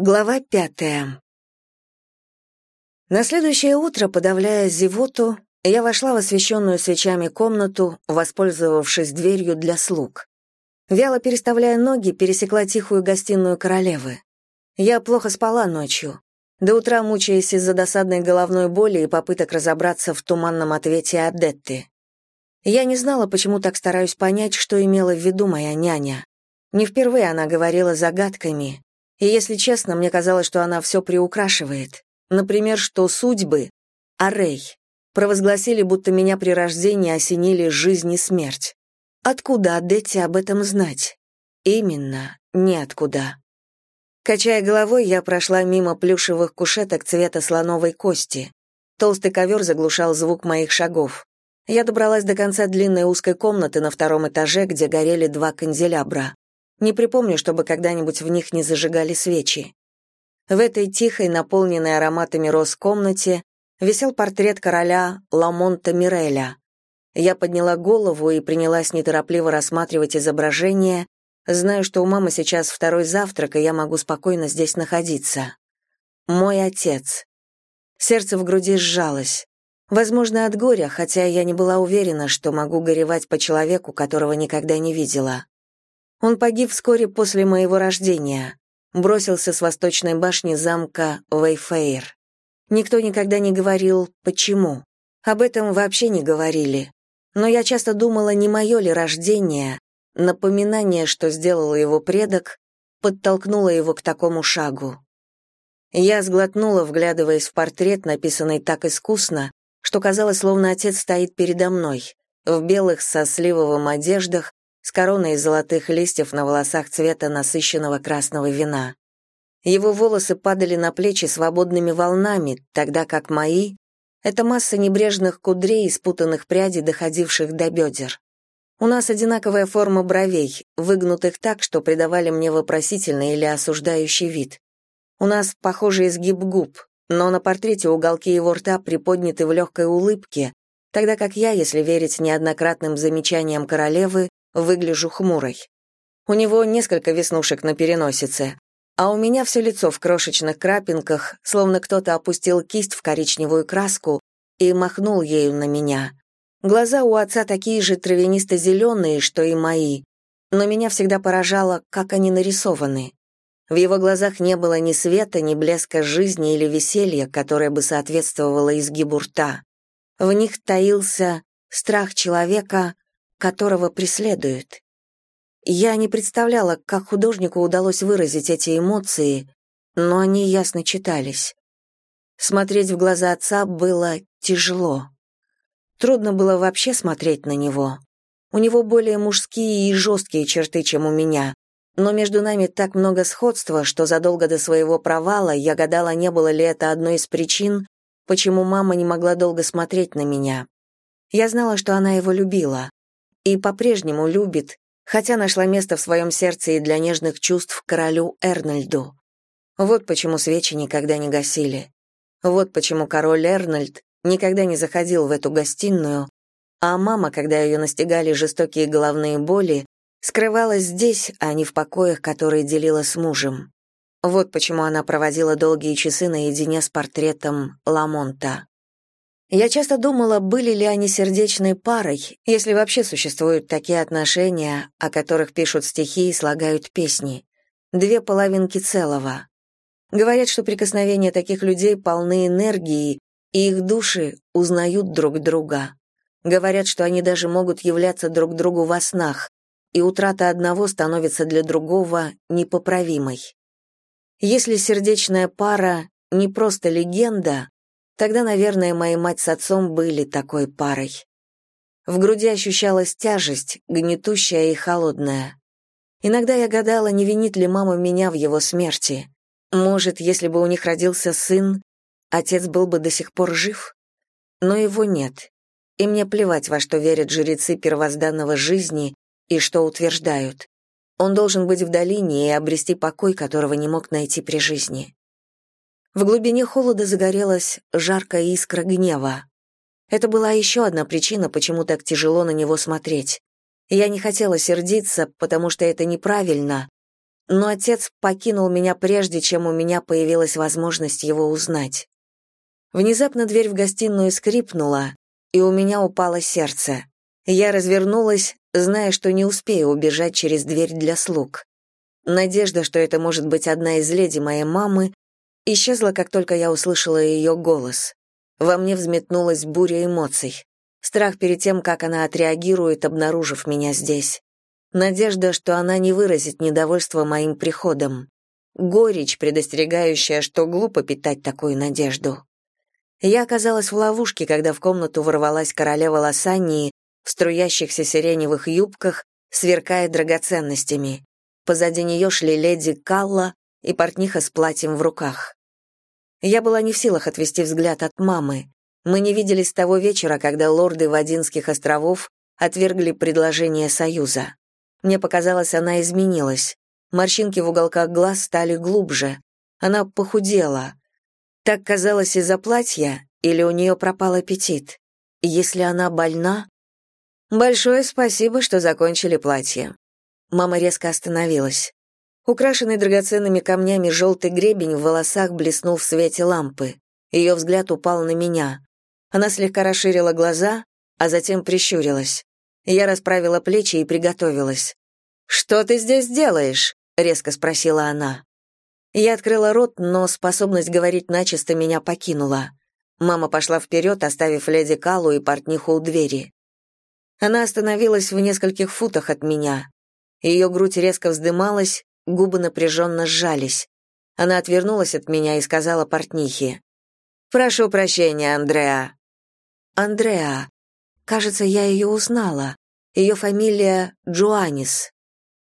Глава пятая. На следующее утро, подавляя зевоту, я вошла в освещенную свечами комнату, воспользовавшись дверью для слуг. Вяло переставляя ноги, пересекла тихую гостиную королевы. Я плохо спала ночью, до утра мучаясь из-за досадной головной боли и попыток разобраться в туманном ответе Адетты. Я не знала, почему так стараюсь понять, что имела в виду моя няня. Не впервые она говорила загадками, и, если честно, мне казалось, что она все приукрашивает. Например, что судьбы, Арей, провозгласили, будто меня при рождении осенили жизнь и смерть. Откуда Адетте об этом знать? Именно, неоткуда. Качая головой, я прошла мимо плюшевых кушеток цвета слоновой кости. Толстый ковер заглушал звук моих шагов. Я добралась до конца длинной узкой комнаты на втором этаже, где горели два канделябра. Не припомню, чтобы когда-нибудь в них не зажигали свечи. В этой тихой, наполненной ароматами роз комнате висел портрет короля Ламонта Миреля. Я подняла голову и принялась неторопливо рассматривать изображение, зная, что у мамы сейчас второй завтрак, и я могу спокойно здесь находиться. Мой отец. Сердце в груди сжалось. Возможно, от горя, хотя я не была уверена, что могу горевать по человеку, которого никогда не видела. Он погиб вскоре после моего рождения. Бросился с восточной башни замка Вейфейр. Никто никогда не говорил «почему». Об этом вообще не говорили. Но я часто думала, не мое ли рождение, напоминание, что сделал его предок, подтолкнуло его к такому шагу. Я сглотнула, вглядываясь в портрет, написанный так искусно, что казалось, словно отец стоит передо мной, в белых со сливовым одеждах, с короной из золотых листьев на волосах цвета насыщенного красного вина. Его волосы падали на плечи свободными волнами, тогда как мои — это масса небрежных кудрей и спутанных прядей, доходивших до бедер. У нас одинаковая форма бровей, выгнутых так, что придавали мне вопросительный или осуждающий вид. У нас похожий изгиб губ, но на портрете уголки его рта приподняты в легкой улыбке, тогда как я, если верить неоднократным замечаниям королевы, выгляжу хмурой. У него несколько веснушек на переносице, а у меня все лицо в крошечных крапинках, словно кто-то опустил кисть в коричневую краску и махнул ею на меня. Глаза у отца такие же травянисто-зеленые, что и мои, но меня всегда поражало, как они нарисованы. В его глазах не было ни света, ни блеска жизни или веселья, которое бы соответствовало изгибу рта. В них таился страх человека, которого преследуют. Я не представляла, как художнику удалось выразить эти эмоции, но они ясно читались. Смотреть в глаза отца было тяжело. Трудно было вообще смотреть на него. У него более мужские и жесткие черты, чем у меня, но между нами так много сходства, что задолго до своего провала я гадала, не было ли это одной из причин, почему мама не могла долго смотреть на меня. Я знала, что она его любила и по-прежнему любит, хотя нашла место в своем сердце и для нежных чувств королю Эрнольду. Вот почему свечи никогда не гасили. Вот почему король Эрнольд никогда не заходил в эту гостиную, а мама, когда ее настигали жестокие головные боли, скрывалась здесь, а не в покоях, которые делила с мужем. Вот почему она проводила долгие часы наедине с портретом Ламонта. Я часто думала, были ли они сердечной парой, если вообще существуют такие отношения, о которых пишут стихи и слагают песни. Две половинки целого. Говорят, что прикосновения таких людей полны энергии, и их души узнают друг друга. Говорят, что они даже могут являться друг другу во снах, и утрата одного становится для другого непоправимой. Если сердечная пара не просто легенда, Тогда, наверное, моя мать с отцом были такой парой. В груди ощущалась тяжесть, гнетущая и холодная. Иногда я гадала, не винит ли мама меня в его смерти. Может, если бы у них родился сын, отец был бы до сих пор жив? Но его нет. И мне плевать, во что верят жрецы первозданного жизни и что утверждают. Он должен быть в долине и обрести покой, которого не мог найти при жизни. В глубине холода загорелась жаркая искра гнева. Это была еще одна причина, почему так тяжело на него смотреть. Я не хотела сердиться, потому что это неправильно, но отец покинул меня прежде, чем у меня появилась возможность его узнать. Внезапно дверь в гостиную скрипнула, и у меня упало сердце. Я развернулась, зная, что не успею убежать через дверь для слуг. Надежда, что это может быть одна из леди моей мамы, исчезла, как только я услышала ее голос. Во мне взметнулась буря эмоций. Страх перед тем, как она отреагирует, обнаружив меня здесь. Надежда, что она не выразит недовольство моим приходом. Горечь, предостерегающая, что глупо питать такую надежду. Я оказалась в ловушке, когда в комнату ворвалась королева Лосании в струящихся сиреневых юбках, сверкая драгоценностями. Позади нее шли леди Калла и портниха с платьем в руках. Я была не в силах отвести взгляд от мамы. Мы не виделись с того вечера, когда лорды Вадинских островов отвергли предложение союза. Мне показалось, она изменилась. Морщинки в уголках глаз стали глубже. Она похудела. Так казалось из-за платья, или у нее пропал аппетит? Если она больна... Большое спасибо, что закончили платье. Мама резко остановилась. Украшенный драгоценными камнями желтый гребень в волосах блеснул в свете лампы. Ее взгляд упал на меня. Она слегка расширила глаза, а затем прищурилась. Я расправила плечи и приготовилась. «Что ты здесь делаешь?» — резко спросила она. Я открыла рот, но способность говорить начисто меня покинула. Мама пошла вперед, оставив леди Калу и портниху у двери. Она остановилась в нескольких футах от меня. Ее грудь резко вздымалась, губы напряженно сжались. Она отвернулась от меня и сказала портнихе. «Прошу прощения, Андреа». «Андреа. Кажется, я ее узнала. Ее фамилия Джоанис.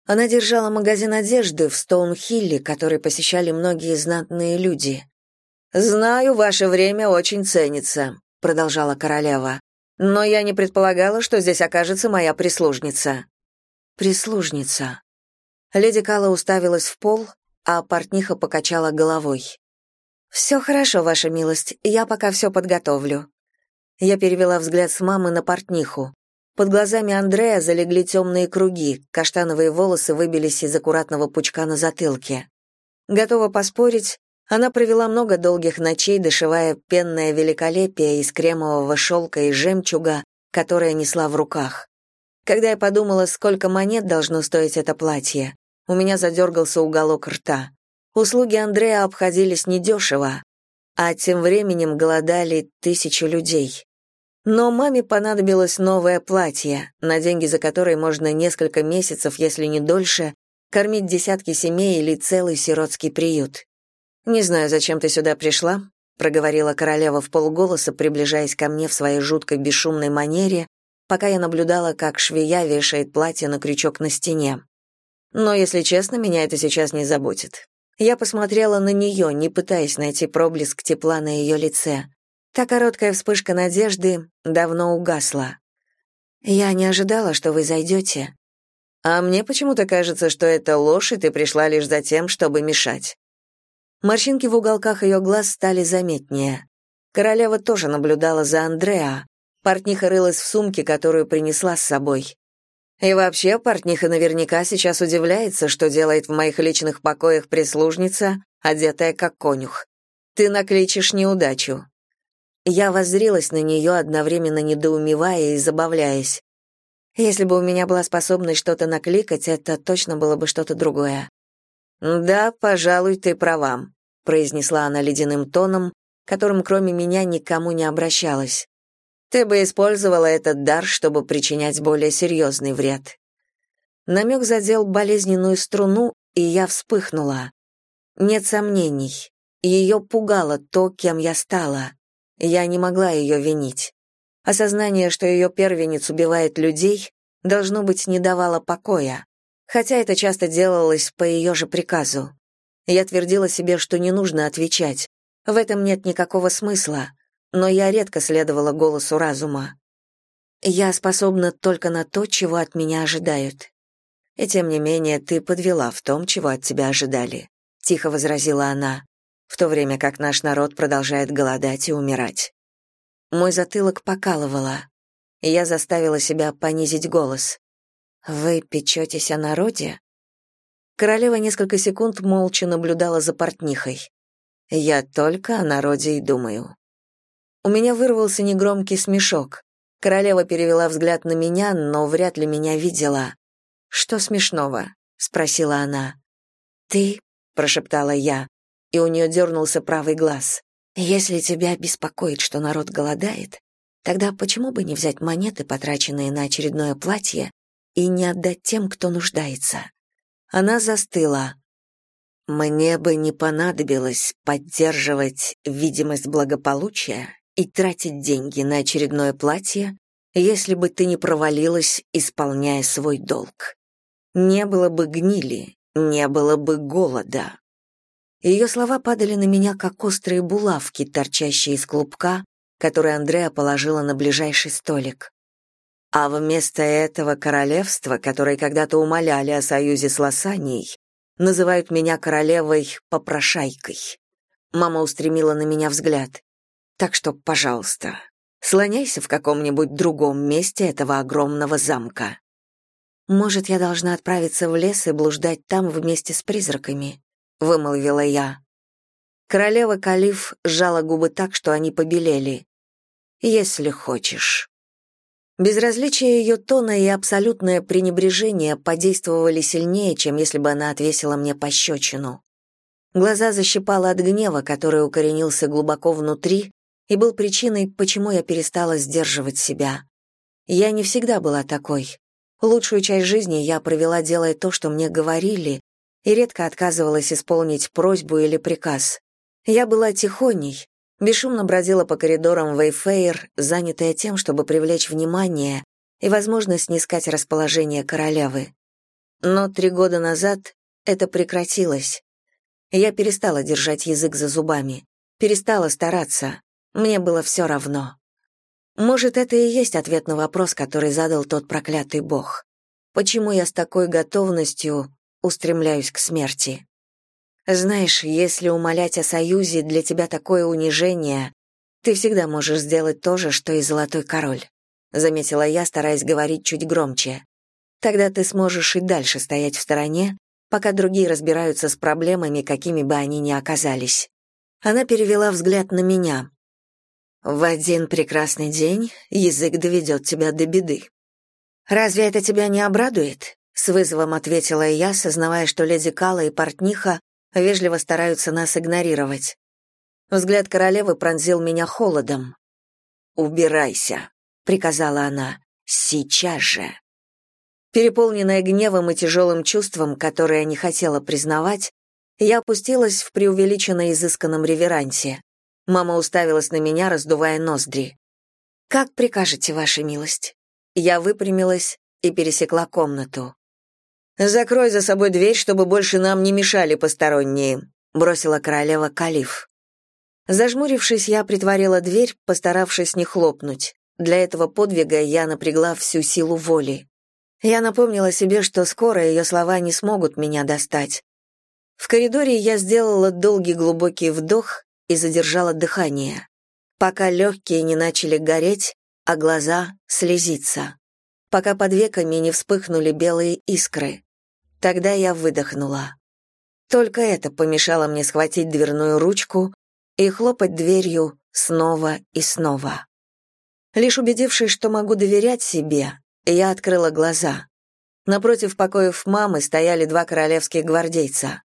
Она держала магазин одежды в Стоунхилле, который посещали многие знатные люди. «Знаю, ваше время очень ценится», — продолжала королева. «Но я не предполагала, что здесь окажется моя прислужница». «Прислужница», Леди Кала уставилась в пол, а портниха покачала головой. «Все хорошо, ваша милость, я пока все подготовлю». Я перевела взгляд с мамы на портниху. Под глазами Андрея залегли темные круги, каштановые волосы выбились из аккуратного пучка на затылке. Готова поспорить, она провела много долгих ночей, дошивая пенное великолепие из кремового шелка и жемчуга, которое несла в руках. Когда я подумала, сколько монет должно стоить это платье, у меня задергался уголок рта. Услуги Андрея обходились недешево, а тем временем голодали тысячи людей. Но маме понадобилось новое платье, на деньги за которые можно несколько месяцев, если не дольше, кормить десятки семей или целый сиротский приют. «Не знаю, зачем ты сюда пришла», — проговорила королева в полголоса, приближаясь ко мне в своей жуткой бесшумной манере, пока я наблюдала, как швея вешает платье на крючок на стене. Но, если честно, меня это сейчас не заботит. Я посмотрела на нее, не пытаясь найти проблеск тепла на ее лице. Та короткая вспышка надежды давно угасла. «Я не ожидала, что вы зайдете». «А мне почему-то кажется, что это ложь, и ты пришла лишь за тем, чтобы мешать». Морщинки в уголках ее глаз стали заметнее. Королева тоже наблюдала за Андреа. Портниха рылась в сумке, которую принесла с собой. И вообще, портниха наверняка сейчас удивляется, что делает в моих личных покоях прислужница, одетая как конюх. Ты накличешь неудачу. Я воззрилась на нее, одновременно недоумевая и забавляясь. Если бы у меня была способность что-то накликать, это точно было бы что-то другое. «Да, пожалуй, ты права», — произнесла она ледяным тоном, которым кроме меня никому не обращалась. Ты бы использовала этот дар, чтобы причинять более серьезный вред. Намек задел болезненную струну, и я вспыхнула. Нет сомнений. Ее пугало то, кем я стала. Я не могла ее винить. Осознание, что ее первенец убивает людей, должно быть, не давало покоя. Хотя это часто делалось по ее же приказу. Я твердила себе, что не нужно отвечать. В этом нет никакого смысла но я редко следовала голосу разума. Я способна только на то, чего от меня ожидают. И тем не менее ты подвела в том, чего от тебя ожидали, тихо возразила она, в то время как наш народ продолжает голодать и умирать. Мой затылок покалывало. Я заставила себя понизить голос. Вы печетесь о народе? Королева несколько секунд молча наблюдала за портнихой. «Я только о народе и думаю». У меня вырвался негромкий смешок. Королева перевела взгляд на меня, но вряд ли меня видела. «Что смешного?» — спросила она. «Ты», — прошептала я, и у нее дернулся правый глаз. «Если тебя беспокоит, что народ голодает, тогда почему бы не взять монеты, потраченные на очередное платье, и не отдать тем, кто нуждается?» Она застыла. Мне бы не понадобилось поддерживать видимость благополучия и тратить деньги на очередное платье, если бы ты не провалилась, исполняя свой долг. Не было бы гнили, не было бы голода. Ее слова падали на меня, как острые булавки, торчащие из клубка, который Андреа положила на ближайший столик. А вместо этого королевства, которое когда-то умоляли о союзе с Лосанией, называют меня королевой-попрошайкой. Мама устремила на меня взгляд. Так что, пожалуйста, слоняйся в каком-нибудь другом месте этого огромного замка. Может, я должна отправиться в лес и блуждать там вместе с призраками, вымолвила я. Королева Калиф сжала губы так, что они побелели. Если хочешь. Безразличие ее тона и абсолютное пренебрежение подействовали сильнее, чем если бы она отвесила мне пощечину. Глаза защипало от гнева, который укоренился глубоко внутри и был причиной, почему я перестала сдерживать себя. Я не всегда была такой. Лучшую часть жизни я провела, делая то, что мне говорили, и редко отказывалась исполнить просьбу или приказ. Я была тихоней, бесшумно бродила по коридорам Вейфейр, занятая тем, чтобы привлечь внимание и, возможно, снискать расположение королевы. Но три года назад это прекратилось. Я перестала держать язык за зубами, перестала стараться. Мне было все равно. Может, это и есть ответ на вопрос, который задал тот проклятый бог. Почему я с такой готовностью устремляюсь к смерти? Знаешь, если умолять о союзе для тебя такое унижение, ты всегда можешь сделать то же, что и Золотой Король», — заметила я, стараясь говорить чуть громче. «Тогда ты сможешь и дальше стоять в стороне, пока другие разбираются с проблемами, какими бы они ни оказались». Она перевела взгляд на меня. «В один прекрасный день язык доведет тебя до беды». «Разве это тебя не обрадует?» — с вызовом ответила я, сознавая, что леди Кала и портниха вежливо стараются нас игнорировать. Взгляд королевы пронзил меня холодом. «Убирайся», — приказала она, — «сейчас же». Переполненная гневом и тяжелым чувством, которое я не хотела признавать, я опустилась в преувеличенно изысканном реверансе. Мама уставилась на меня, раздувая ноздри. «Как прикажете, ваша милость?» Я выпрямилась и пересекла комнату. «Закрой за собой дверь, чтобы больше нам не мешали посторонние», — бросила королева Калиф. Зажмурившись, я притворила дверь, постаравшись не хлопнуть. Для этого подвига я напрягла всю силу воли. Я напомнила себе, что скоро ее слова не смогут меня достать. В коридоре я сделала долгий глубокий вдох и задержала дыхание, пока легкие не начали гореть, а глаза слезиться, пока под веками не вспыхнули белые искры. Тогда я выдохнула. Только это помешало мне схватить дверную ручку и хлопать дверью снова и снова. Лишь убедившись, что могу доверять себе, я открыла глаза. Напротив покоев мамы стояли два королевских гвардейца.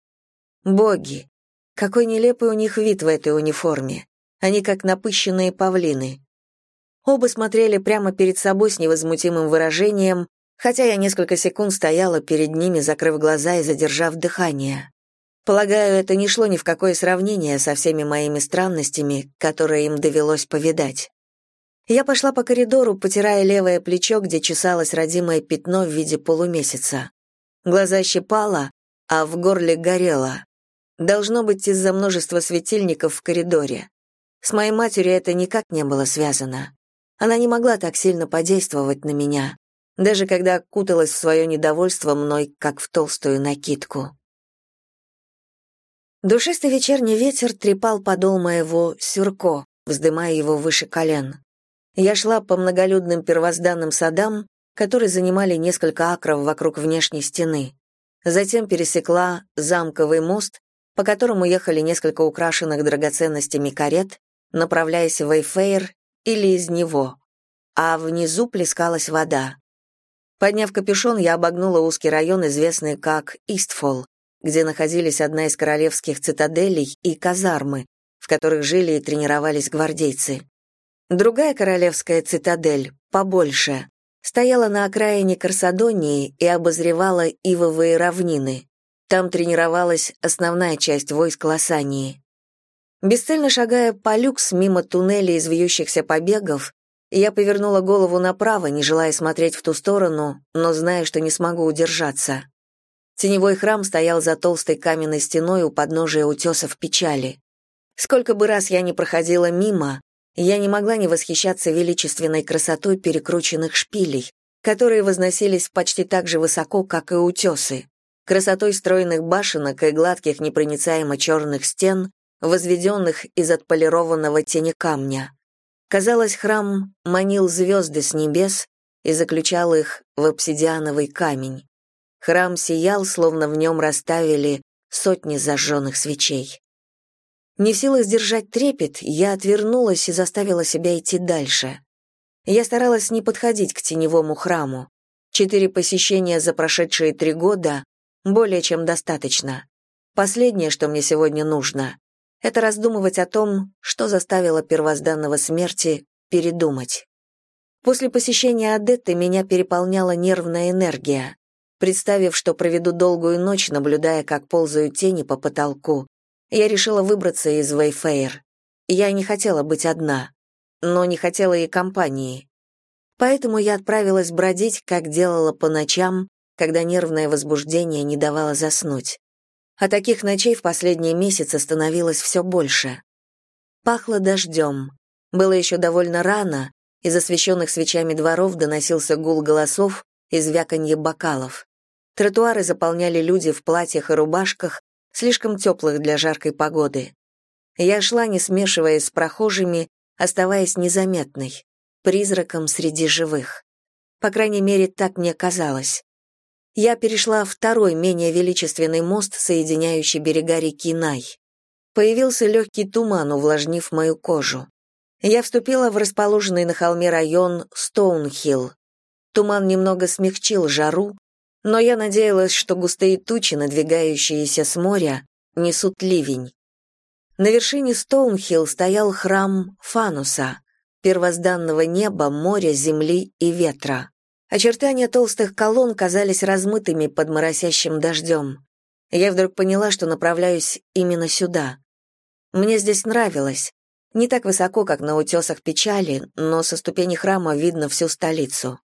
Боги! Какой нелепый у них вид в этой униформе. Они как напыщенные павлины. Оба смотрели прямо перед собой с невозмутимым выражением, хотя я несколько секунд стояла перед ними, закрыв глаза и задержав дыхание. Полагаю, это не шло ни в какое сравнение со всеми моими странностями, которые им довелось повидать. Я пошла по коридору, потирая левое плечо, где чесалось родимое пятно в виде полумесяца. Глаза щипало, а в горле горело. Должно быть из-за множества светильников в коридоре. С моей матерью это никак не было связано. Она не могла так сильно подействовать на меня даже когда окуталась в свое недовольство мной, как в толстую накидку. Душистый вечерний ветер трепал подол моего сюрко, вздымая его выше колен. Я шла по многолюдным первозданным садам, которые занимали несколько акров вокруг внешней стены. затем пересекла замковый мост, по которому ехали несколько украшенных драгоценностями карет, направляясь в Эйфейр или из него, а внизу плескалась вода. Подняв капюшон, я обогнула узкий район, известный как Истфол, где находились одна из королевских цитаделей и казармы, в которых жили и тренировались гвардейцы. Другая королевская цитадель, побольше, стояла на окраине Корсадонии и обозревала ивовые равнины. Там тренировалась основная часть войск Лосании. Бесцельно шагая по люкс мимо туннелей из побегов, я повернула голову направо, не желая смотреть в ту сторону, но зная, что не смогу удержаться. Теневой храм стоял за толстой каменной стеной у подножия утесов печали. Сколько бы раз я ни проходила мимо, я не могла не восхищаться величественной красотой перекрученных шпилей, которые возносились почти так же высоко, как и утесы, красотой стройных башенок и гладких непроницаемо черных стен, возведенных из отполированного тени камня. Казалось, храм манил звезды с небес и заключал их в обсидиановый камень. Храм сиял, словно в нем расставили сотни зажженных свечей. Не в силах сдержать трепет, я отвернулась и заставила себя идти дальше. Я старалась не подходить к теневому храму. Четыре посещения за прошедшие три года более чем достаточно. Последнее, что мне сегодня нужно, это раздумывать о том, что заставило первозданного смерти передумать. После посещения Адетты меня переполняла нервная энергия. Представив, что проведу долгую ночь, наблюдая, как ползают тени по потолку, я решила выбраться из Вейфейр. Я не хотела быть одна, но не хотела и компании. Поэтому я отправилась бродить, как делала по ночам, когда нервное возбуждение не давало заснуть. А таких ночей в последние месяцы становилось все больше. Пахло дождем. Было еще довольно рано, из освещенных свечами дворов доносился гул голосов и звяканье бокалов. Тротуары заполняли люди в платьях и рубашках, слишком теплых для жаркой погоды. Я шла, не смешиваясь с прохожими, оставаясь незаметной, призраком среди живых. По крайней мере, так мне казалось. Я перешла второй, менее величественный мост, соединяющий берега реки Най. Появился легкий туман, увлажнив мою кожу. Я вступила в расположенный на холме район Стоунхилл. Туман немного смягчил жару, но я надеялась, что густые тучи, надвигающиеся с моря, несут ливень. На вершине Стоунхилл стоял храм Фануса, первозданного неба, моря, земли и ветра. Очертания толстых колонн казались размытыми под моросящим дождем. Я вдруг поняла, что направляюсь именно сюда. Мне здесь нравилось. Не так высоко, как на утесах печали, но со ступени храма видно всю столицу.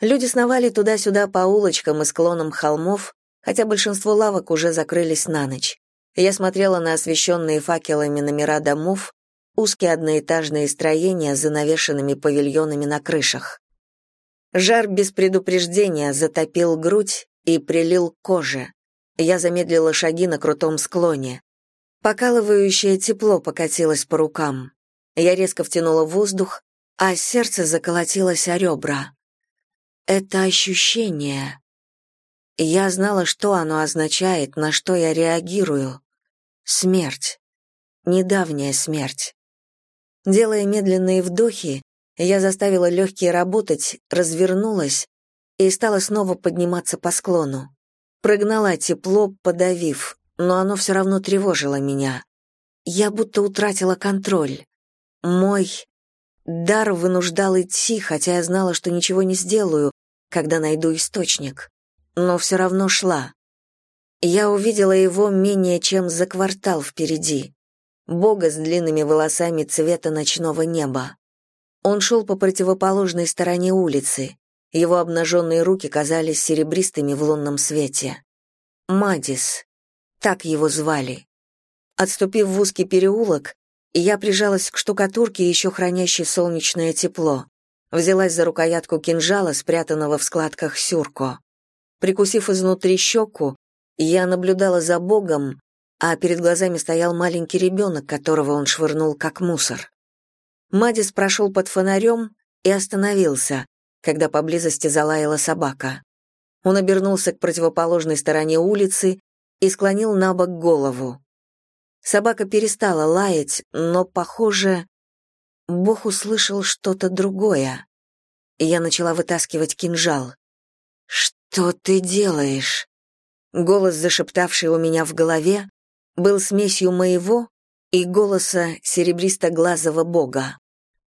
Люди сновали туда-сюда по улочкам и склонам холмов, хотя большинство лавок уже закрылись на ночь. Я смотрела на освещенные факелами номера домов, узкие одноэтажные строения с занавешенными павильонами на крышах. Жар без предупреждения затопил грудь и прилил к коже. Я замедлила шаги на крутом склоне. Покалывающее тепло покатилось по рукам. Я резко втянула воздух, а сердце заколотилось о ребра. Это ощущение. Я знала, что оно означает, на что я реагирую. Смерть. Недавняя смерть. Делая медленные вдохи, я заставила легкие работать, развернулась и стала снова подниматься по склону. Прогнала тепло, подавив, но оно все равно тревожило меня. Я будто утратила контроль. Мой дар вынуждал идти, хотя я знала, что ничего не сделаю, когда найду источник. Но все равно шла. Я увидела его менее чем за квартал впереди. Бога с длинными волосами цвета ночного неба. Он шел по противоположной стороне улицы. Его обнаженные руки казались серебристыми в лунном свете. Мадис. Так его звали. Отступив в узкий переулок, я прижалась к штукатурке, еще хранящей солнечное тепло взялась за рукоятку кинжала, спрятанного в складках сюрко. Прикусив изнутри щеку, я наблюдала за Богом, а перед глазами стоял маленький ребенок, которого он швырнул как мусор. Мадис прошел под фонарем и остановился, когда поблизости залаяла собака. Он обернулся к противоположной стороне улицы и склонил на бок голову. Собака перестала лаять, но, похоже, Бог услышал что-то другое. И я начала вытаскивать кинжал. «Что ты делаешь?» Голос, зашептавший у меня в голове, был смесью моего и голоса серебристо-глазого бога.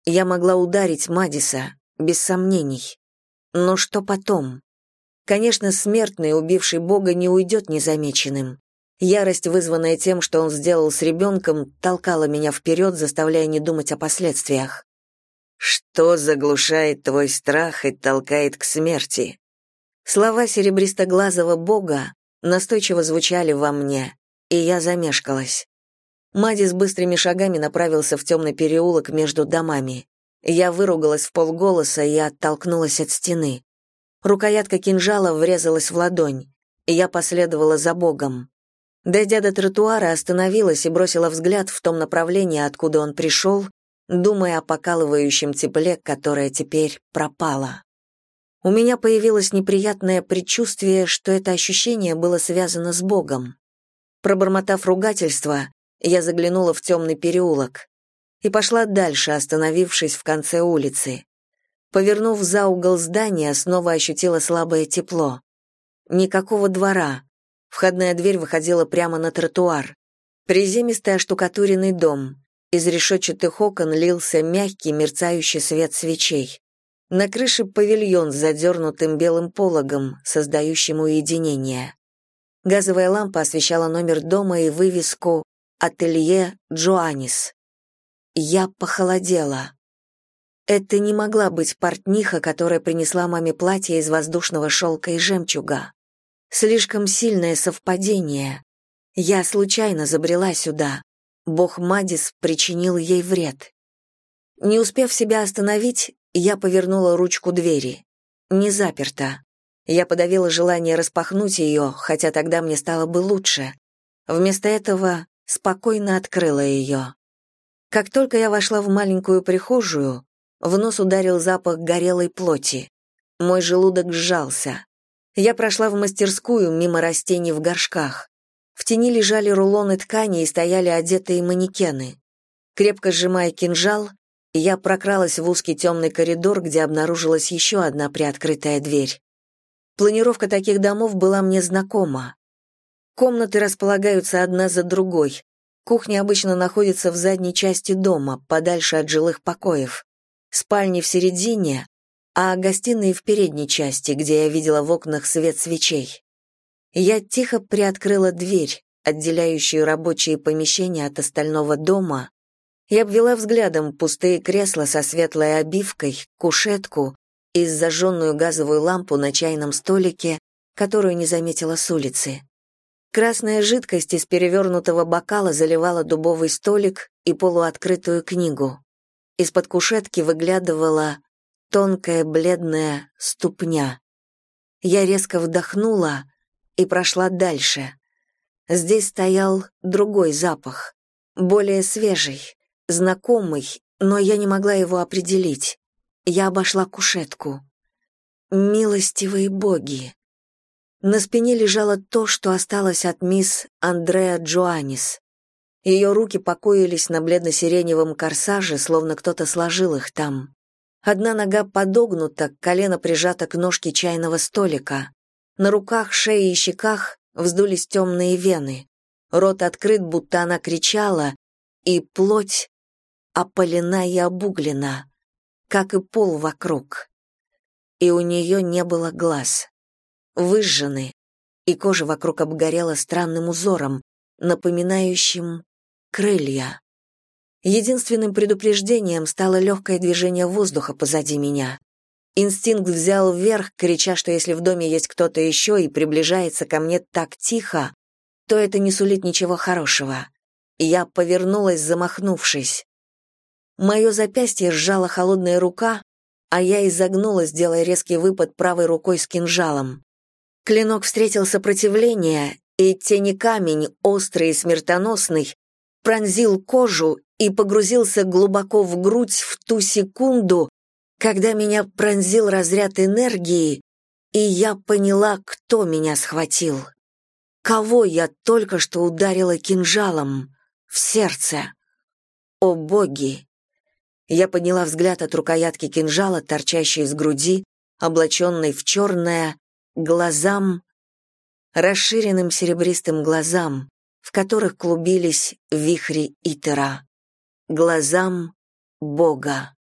Я могла ударить Мадиса, без сомнений. Но что потом? Конечно, смертный, убивший бога, не уйдет незамеченным. Ярость, вызванная тем, что он сделал с ребенком, толкала меня вперед, заставляя не думать о последствиях. «Что заглушает твой страх и толкает к смерти?» Слова серебристоглазого бога настойчиво звучали во мне, и я замешкалась. Мадис быстрыми шагами направился в темный переулок между домами. Я выругалась в полголоса и оттолкнулась от стены. Рукоятка кинжала врезалась в ладонь. Я последовала за Богом. Дойдя до тротуара, остановилась и бросила взгляд в том направлении, откуда он пришел, думая о покалывающем тепле, которое теперь пропало. У меня появилось неприятное предчувствие, что это ощущение было связано с Богом. Пробормотав ругательство, я заглянула в темный переулок и пошла дальше, остановившись в конце улицы. Повернув за угол здания, снова ощутила слабое тепло. Никакого двора. Входная дверь выходила прямо на тротуар. Приземистый оштукатуренный дом. Из решетчатых окон лился мягкий, мерцающий свет свечей. На крыше павильон с задернутым белым пологом, создающим уединение. Газовая лампа освещала номер дома и вывеску «Ателье Джоаннис». Я похолодела. Это не могла быть портниха, которая принесла маме платье из воздушного шелка и жемчуга. Слишком сильное совпадение. Я случайно забрела сюда. Бог Мадис причинил ей вред. Не успев себя остановить, я повернула ручку двери. Не заперта. Я подавила желание распахнуть ее, хотя тогда мне стало бы лучше. Вместо этого спокойно открыла ее. Как только я вошла в маленькую прихожую, в нос ударил запах горелой плоти. Мой желудок сжался. Я прошла в мастерскую мимо растений в горшках. В тени лежали рулоны ткани и стояли одетые манекены. Крепко сжимая кинжал, я прокралась в узкий темный коридор, где обнаружилась еще одна приоткрытая дверь. Планировка таких домов была мне знакома. Комнаты располагаются одна за другой. Кухня обычно находится в задней части дома, подальше от жилых покоев. Спальни в середине, а гостиные в передней части, где я видела в окнах свет свечей. Я тихо приоткрыла дверь, отделяющую рабочие помещения от остального дома, и обвела взглядом пустые кресла со светлой обивкой, кушетку и зажженную газовую лампу на чайном столике, которую не заметила с улицы. Красная жидкость из перевернутого бокала заливала дубовый столик и полуоткрытую книгу. Из-под кушетки выглядывала тонкая бледная ступня. Я резко вдохнула и прошла дальше. Здесь стоял другой запах, более свежий, знакомый, но я не могла его определить. Я обошла кушетку. Милостивые боги. На спине лежало то, что осталось от мисс Андреа Джоаннис. Ее руки покоились на бледно-сиреневом корсаже, словно кто-то сложил их там. Одна нога подогнута, колено прижато к ножке чайного столика. На руках, шее и щеках вздулись темные вены. Рот открыт, будто она кричала, и плоть опалена и обуглена, как и пол вокруг. И у нее не было глаз. Выжжены, и кожа вокруг обгорела странным узором, напоминающим крылья. Единственным предупреждением стало легкое движение воздуха позади меня. Инстинкт взял вверх, крича, что если в доме есть кто-то еще и приближается ко мне так тихо, то это не сулит ничего хорошего. Я повернулась, замахнувшись. Мое запястье сжала холодная рука, а я изогнулась, делая резкий выпад правой рукой с кинжалом. Клинок встретил сопротивление, и тени камень, острый и смертоносный, пронзил кожу и погрузился глубоко в грудь в ту секунду, когда меня пронзил разряд энергии, И я поняла, кто меня схватил. Кого я только что ударила кинжалом в сердце. О боги! Я подняла взгляд от рукоятки кинжала, торчащей из груди, облаченной в черное, глазам, расширенным серебристым глазам, в которых клубились вихри Итера, глазам Бога.